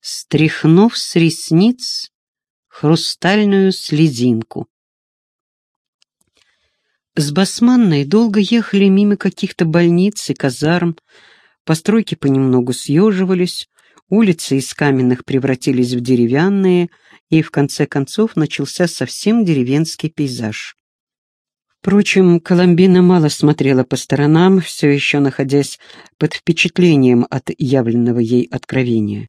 стряхнув с ресниц хрустальную слезинку. С Басманной долго ехали мимо каких-то больниц и казарм, постройки понемногу съеживались, улицы из каменных превратились в деревянные, и в конце концов начался совсем деревенский пейзаж. Впрочем, Коломбина мало смотрела по сторонам, все еще находясь под впечатлением от явленного ей откровения.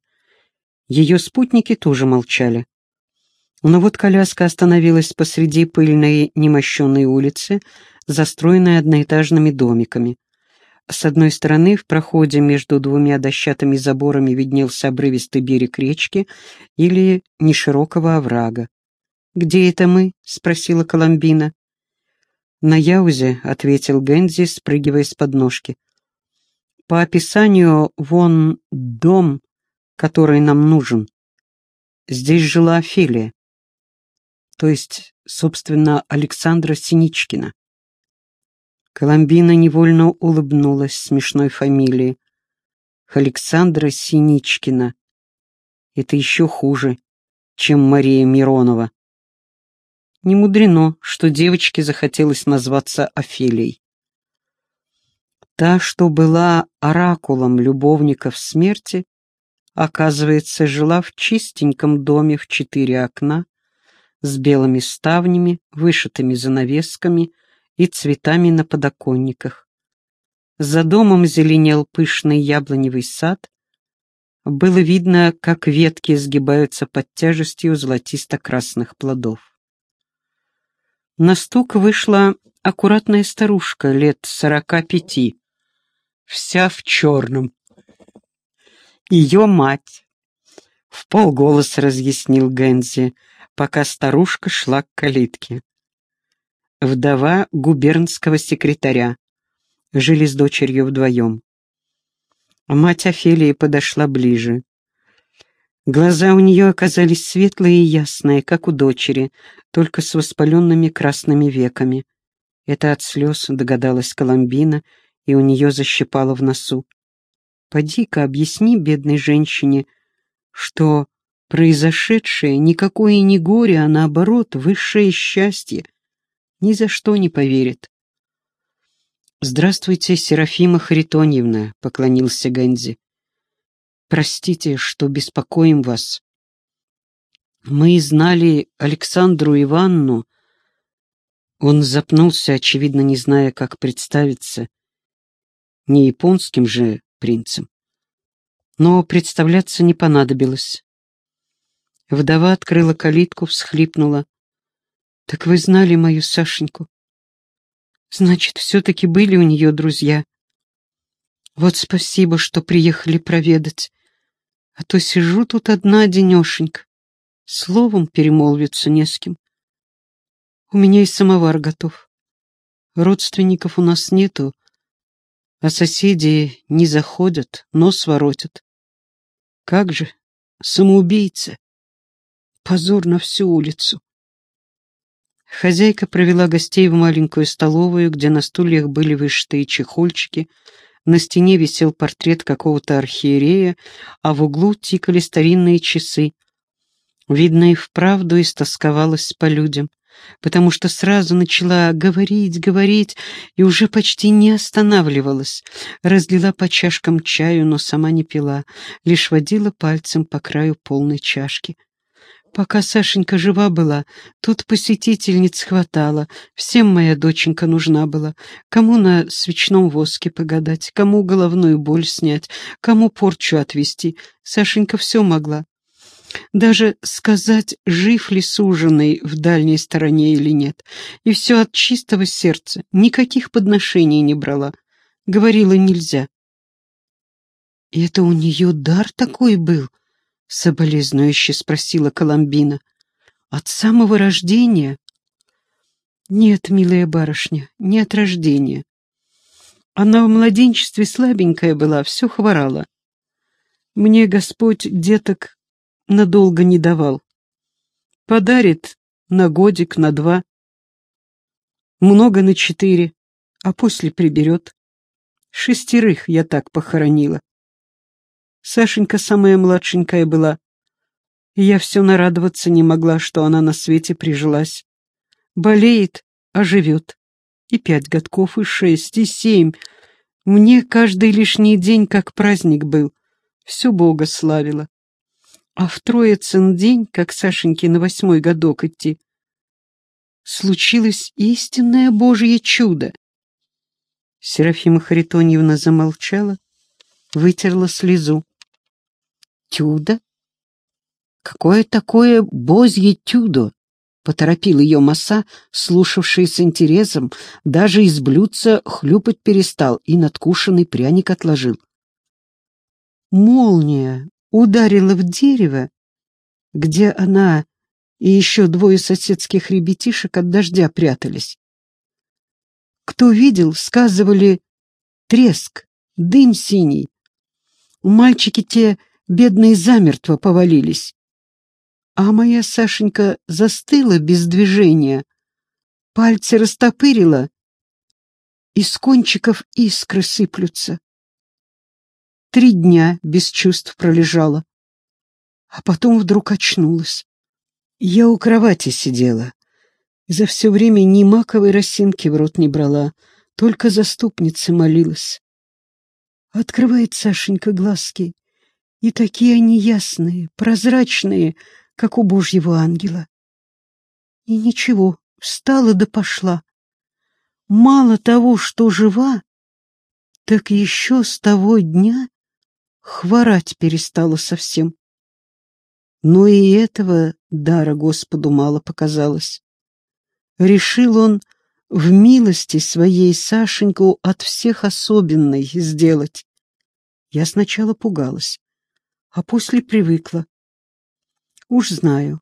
Ее спутники тоже молчали. Но вот коляска остановилась посреди пыльной немощенной улицы, застроенной одноэтажными домиками. С одной стороны, в проходе между двумя дощатыми заборами виднелся обрывистый берег речки или неширокого оврага. «Где это мы?» — спросила Коломбина. «На Яузе», — ответил Гензи, спрыгивая с подножки. «По описанию, вон дом, который нам нужен. Здесь жила Офелия, то есть, собственно, Александра Синичкина. Коломбина невольно улыбнулась смешной фамилии. Александра Синичкина. Это еще хуже, чем Мария Миронова. Не мудрено, что девочке захотелось назваться Офелией. Та, что была оракулом любовников смерти, Оказывается, жила в чистеньком доме в четыре окна, с белыми ставнями, вышитыми занавесками и цветами на подоконниках. За домом зеленел пышный яблоневый сад. Было видно, как ветки сгибаются под тяжестью золотисто-красных плодов. На стук вышла аккуратная старушка лет сорока пяти, вся в черном, ее мать. В полголоса разъяснил Гензи, пока старушка шла к калитке. Вдова губернского секретаря. Жили с дочерью вдвоем. Мать Офелии подошла ближе. Глаза у нее оказались светлые и ясные, как у дочери, только с воспаленными красными веками. Это от слез, догадалась Коломбина, и у нее защипало в носу. Поди-ка объясни бедной женщине, что произошедшее никакое не горе, а наоборот высшее счастье. Ни за что не поверит. «Здравствуйте, Серафима Харитоньевна», — поклонился Ганзи. «Простите, что беспокоим вас. Мы знали Александру Иванну». Он запнулся, очевидно, не зная, как представиться. Не японским же принцем. Но представляться не понадобилось. Вдова открыла калитку, всхлипнула. «Так вы знали мою Сашеньку? Значит, все-таки были у нее друзья. Вот спасибо, что приехали проведать. А то сижу тут одна денешенька. Словом перемолвиться не с кем. У меня и самовар готов. Родственников у нас нету, а соседи не заходят, нос воротят. Как же, самоубийца! Позор на всю улицу. Хозяйка провела гостей в маленькую столовую, где на стульях были вышитые чехольчики, на стене висел портрет какого-то архиерея, а в углу тикали старинные часы. Видно, и вправду истосковалась по людям потому что сразу начала говорить, говорить и уже почти не останавливалась. Разлила по чашкам чаю, но сама не пила, лишь водила пальцем по краю полной чашки. Пока Сашенька жива была, тут посетительниц хватало, всем моя доченька нужна была. Кому на свечном воске погадать, кому головную боль снять, кому порчу отвести. Сашенька все могла. Даже сказать, жив ли суженый в дальней стороне или нет. И все от чистого сердца, никаких подношений не брала. Говорила нельзя. «И это у нее дар такой был?» — соболезнующе спросила Коломбина. «От самого рождения?» «Нет, милая барышня, не от рождения. Она в младенчестве слабенькая была, все хворала. Мне Господь деток надолго не давал. Подарит на годик, на два. Много на четыре, а после приберет. Шестерых я так похоронила. Сашенька самая младшенькая была. Я все нарадоваться не могла, что она на свете прижилась. Болеет, а живет. И пять годков, и шесть, и семь. Мне каждый лишний день как праздник был. Все Бога славила. А в Троицын день, как Сашеньке на восьмой годок идти, случилось истинное Божье чудо. Серафима Харитоньевна замолчала, вытерла слезу. «Тюдо? Какое такое бозье тюдо?» — поторопил ее Маса, слушавший с интересом, даже из блюдца хлюпать перестал и надкушенный пряник отложил. Молния ударила в дерево, где она и еще двое соседских ребятишек от дождя прятались. Кто видел, сказывали, треск, дым синий. Мальчики те, бедные, замертво повалились. А моя Сашенька застыла без движения, пальцы растопырила, из кончиков искры сыплются. Три дня без чувств пролежала, а потом вдруг очнулась. Я у кровати сидела. За все время ни маковой росинки в рот не брала, только заступнице молилась. Открывает Сашенька глазки, и такие они ясные, прозрачные, как у Божьего ангела. И ничего, встала да пошла. Мало того, что жива, так еще с того дня хворать перестала совсем. Но и этого дара Господу мало показалось. Решил он в милости своей Сашеньку от всех особенной сделать. Я сначала пугалась, а после привыкла. Уж знаю,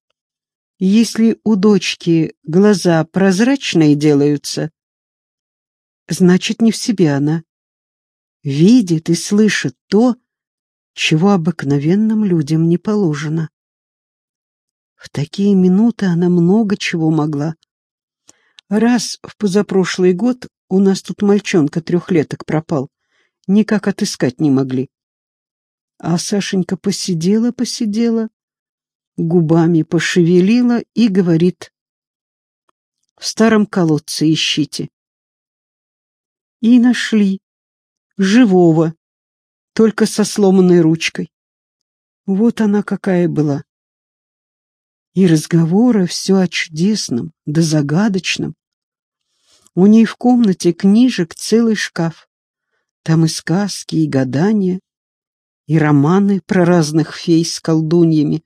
если у дочки глаза прозрачные делаются, значит, не в себе она. Видит и слышит то, чего обыкновенным людям не положено. В такие минуты она много чего могла. Раз в позапрошлый год у нас тут мальчонка трехлеток пропал. Никак отыскать не могли. А Сашенька посидела-посидела, губами пошевелила и говорит, «В старом колодце ищите». И нашли живого, только со сломанной ручкой. Вот она какая была. И разговоры все о чудесном, да загадочном. У ней в комнате книжек целый шкаф. Там и сказки, и гадания, и романы про разных фей с колдуньями.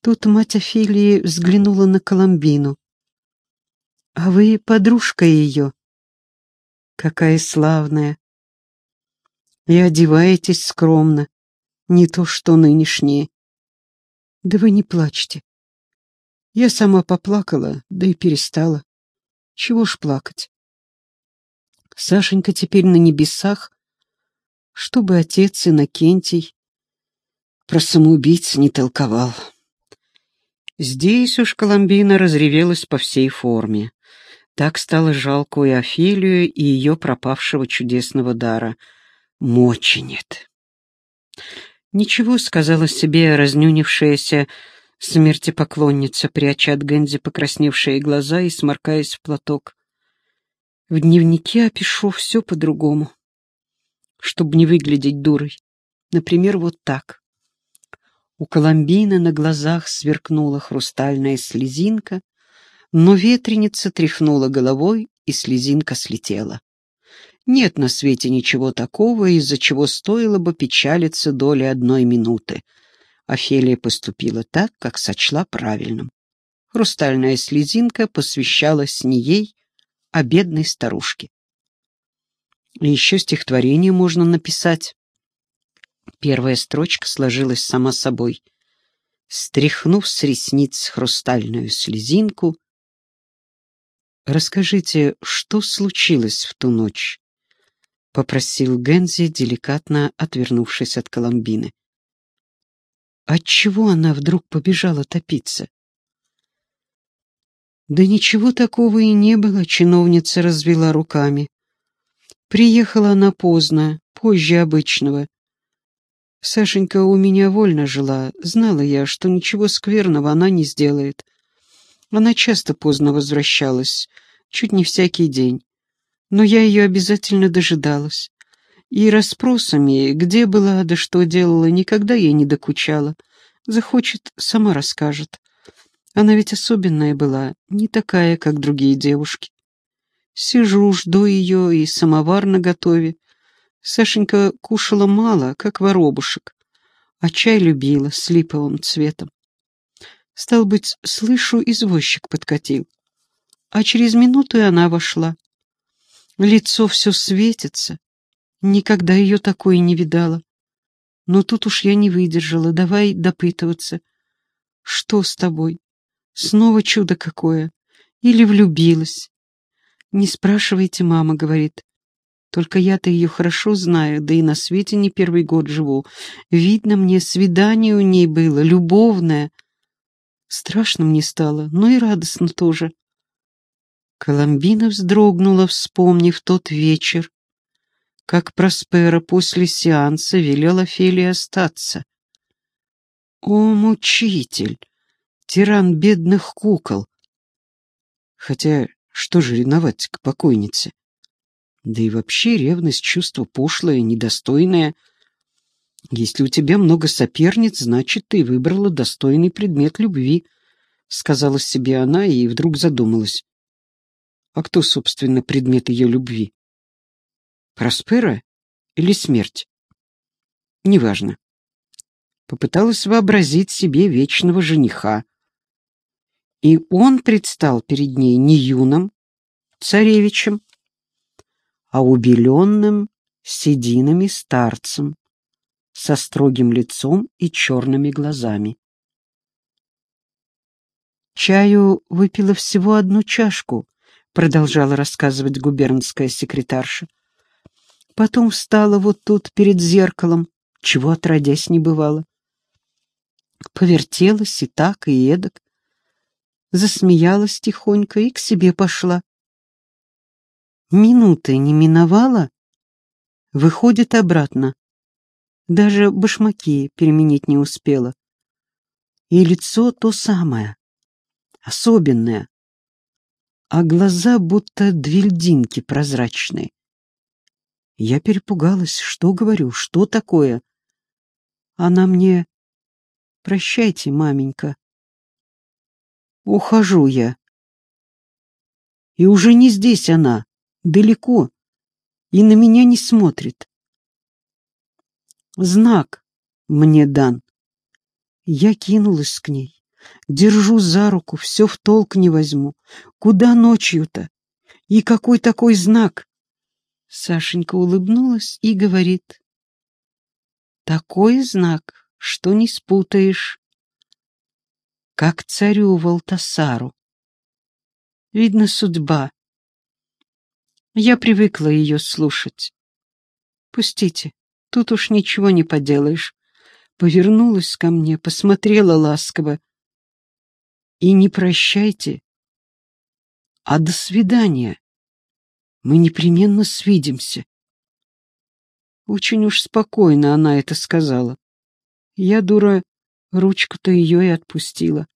Тут мать Офелии взглянула на Коломбину. «А вы подружка ее?» «Какая славная! И одеваетесь скромно, не то что нынешние. Да вы не плачьте. Я сама поплакала, да и перестала. Чего ж плакать? Сашенька теперь на небесах, чтобы отец Иннокентий про самоубийц не толковал. Здесь уж Коломбина разревелась по всей форме. Так стало жалко и Офелию, и ее пропавшего чудесного дара — мочи нет. «Ничего», — сказала себе разнюнившаяся смертепоклонница, пряча от Гэнзи покрасневшие глаза и сморкаясь в платок. «В дневнике опишу все по-другому, чтобы не выглядеть дурой. Например, вот так». У Коломбины на глазах сверкнула хрустальная слезинка, но ветреница тряхнула головой, и слезинка слетела. Нет на свете ничего такого, из-за чего стоило бы печалиться доли одной минуты. Офелия поступила так, как сочла правильным. Хрустальная слезинка посвящалась не ей, а бедной старушке. И еще стихотворение можно написать. Первая строчка сложилась сама собой. Стряхнув с ресниц хрустальную слезинку, «Расскажите, что случилось в ту ночь?» — попросил Гензи, деликатно отвернувшись от Коломбины. Отчего она вдруг побежала топиться? Да ничего такого и не было, чиновница развела руками. Приехала она поздно, позже обычного. Сашенька у меня вольно жила, знала я, что ничего скверного она не сделает. Она часто поздно возвращалась, чуть не всякий день. Но я ее обязательно дожидалась. И расспросами, где была да что делала, никогда ей не докучала. Захочет, сама расскажет. Она ведь особенная была, не такая, как другие девушки. Сижу, жду ее и самовар наготове. Сашенька кушала мало, как воробушек, а чай любила с липовым цветом. Стал быть, слышу, извозчик подкатил. А через минуту и она вошла. Лицо все светится. Никогда ее такой не видала. Но тут уж я не выдержала, давай допытываться. Что с тобой? Снова чудо какое? Или влюбилась? Не спрашивайте, мама говорит. Только я-то ее хорошо знаю, да и на свете не первый год живу. Видно мне, свидание у ней было, любовное. Страшно мне стало, но и радостно тоже. Коломбина вздрогнула, вспомнив тот вечер, как Проспера после сеанса велел Офелии остаться. О, мучитель! Тиран бедных кукол! Хотя, что же ревновать к покойнице? Да и вообще ревность — чувство пошлое, недостойное. Если у тебя много соперниц, значит, ты выбрала достойный предмет любви, — сказала себе она и вдруг задумалась. А кто, собственно, предмет ее любви? Проспера или смерть? Неважно. Попыталась вообразить себе вечного жениха. И он предстал перед ней не юным царевичем, а убеленным сединами старцем со строгим лицом и черными глазами. Чаю выпила всего одну чашку, продолжала рассказывать губернская секретарша. Потом встала вот тут перед зеркалом, чего отродясь не бывало. Повертелась и так, и эдак. Засмеялась тихонько и к себе пошла. Минуты не миновала, выходит обратно. Даже башмаки переменить не успела. И лицо то самое, особенное, а глаза будто две льдинки прозрачные. Я перепугалась, что говорю, что такое. Она мне... Прощайте, маменька. Ухожу я. И уже не здесь она далеко, и на меня не смотрит. Знак мне дан. Я кинулась к ней, держу за руку, все в толк не возьму. Куда ночью-то? И какой такой знак? Сашенька улыбнулась и говорит. Такой знак, что не спутаешь. Как царю Валтасару. Видно, судьба я привыкла ее слушать. Пустите, тут уж ничего не поделаешь. Повернулась ко мне, посмотрела ласково. И не прощайте, а до свидания. Мы непременно свидимся. Очень уж спокойно она это сказала. Я, дура, ручку-то ее и отпустила.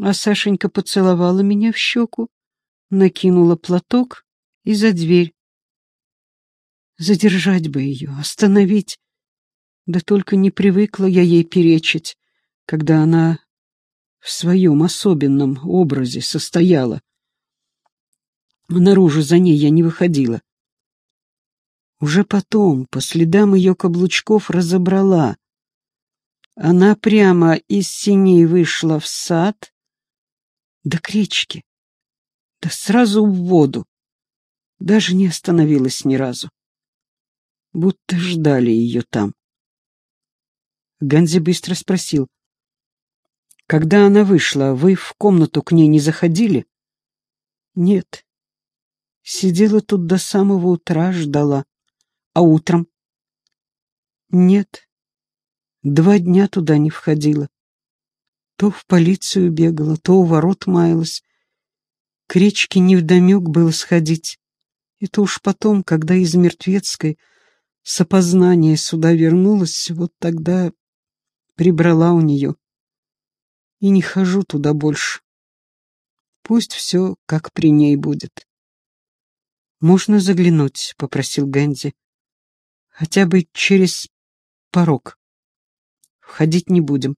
А Сашенька поцеловала меня в щеку накинула платок и за дверь. Задержать бы ее, остановить. Да только не привыкла я ей перечить, когда она в своем особенном образе состояла. Наружу за ней я не выходила. Уже потом, по следам ее каблучков, разобрала. Она прямо из синей вышла в сад, да к речке. Да сразу в воду. Даже не остановилась ни разу. Будто ждали ее там. Ганзи быстро спросил. «Когда она вышла, вы в комнату к ней не заходили?» «Нет. Сидела тут до самого утра, ждала. А утром?» «Нет. Два дня туда не входила. То в полицию бегала, то у ворот маялась, к речке невдомек было сходить. Это уж потом, когда из Мертвецкой с опознания сюда вернулась, вот тогда прибрала у нее. И не хожу туда больше. Пусть все как при ней будет. «Можно заглянуть?» — попросил Гэнди. «Хотя бы через порог. Входить не будем».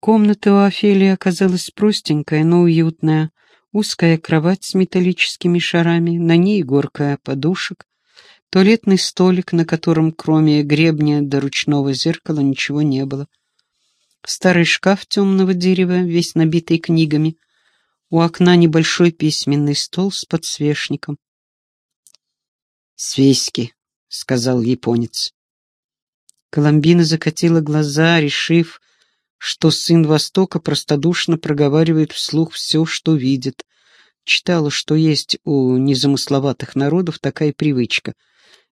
Комната у Офелии оказалась простенькая, но уютная. Узкая кровать с металлическими шарами, на ней горка подушек, туалетный столик, на котором кроме гребня до ручного зеркала ничего не было. Старый шкаф темного дерева, весь набитый книгами. У окна небольшой письменный стол с подсвечником. «Свеськи», — сказал японец. Коломбина закатила глаза, решив, что сын Востока простодушно проговаривает вслух все, что видит. Читала, что есть у незамысловатых народов такая привычка.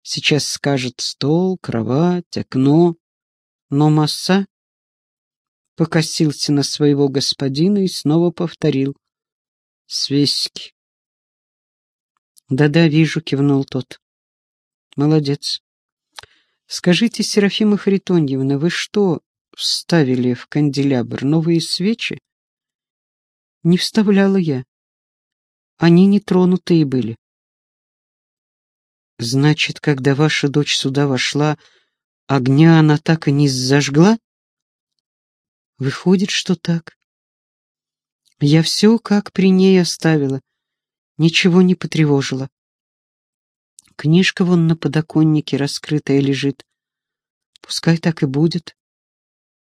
Сейчас скажет стол, кровать, окно. Но Масса покосился на своего господина и снова повторил. «Свеськи». «Да-да, вижу», — кивнул тот. «Молодец. Скажите, Серафима Харитоньевна, вы что, вставили в канделябр новые свечи? Не вставляла я. Они нетронутые были. Значит, когда ваша дочь сюда вошла, огня она так и не зажгла? Выходит, что так. Я все как при ней оставила, ничего не потревожила. Книжка вон на подоконнике раскрытая лежит. Пускай так и будет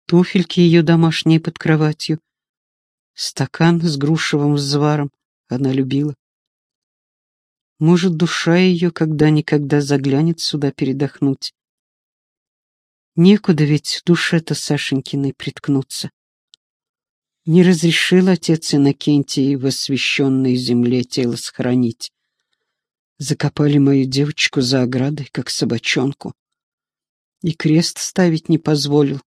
туфельки ее домашние под кроватью, стакан с грушевым взваром она любила. Может, душа ее когда-никогда заглянет сюда передохнуть. Некуда ведь душе-то Сашенькиной приткнуться. Не разрешил отец Иннокентий в освященной земле тело схоронить. Закопали мою девочку за оградой, как собачонку. И крест ставить не позволил,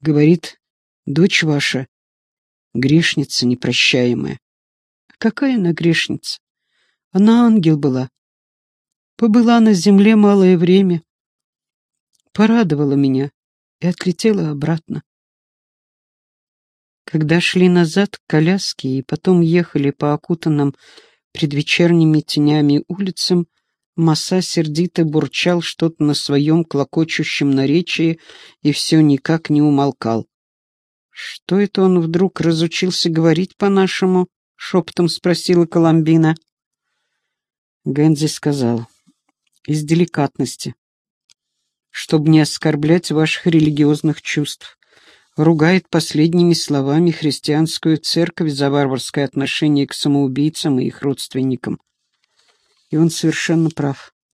Говорит, дочь ваша грешница непрощаемая. Какая она грешница? Она ангел была. Побыла на земле малое время. Порадовала меня и отлетела обратно. Когда шли назад к коляске и потом ехали по окутанным предвечерними тенями улицам, Маса сердито бурчал что-то на своем клокочущем наречии и все никак не умолкал. «Что это он вдруг разучился говорить по-нашему?» — шепотом спросила Коломбина. Гэнзи сказал. «Из деликатности. Чтобы не оскорблять ваших религиозных чувств. Ругает последними словами христианскую церковь за варварское отношение к самоубийцам и их родственникам. И он совершенно прав.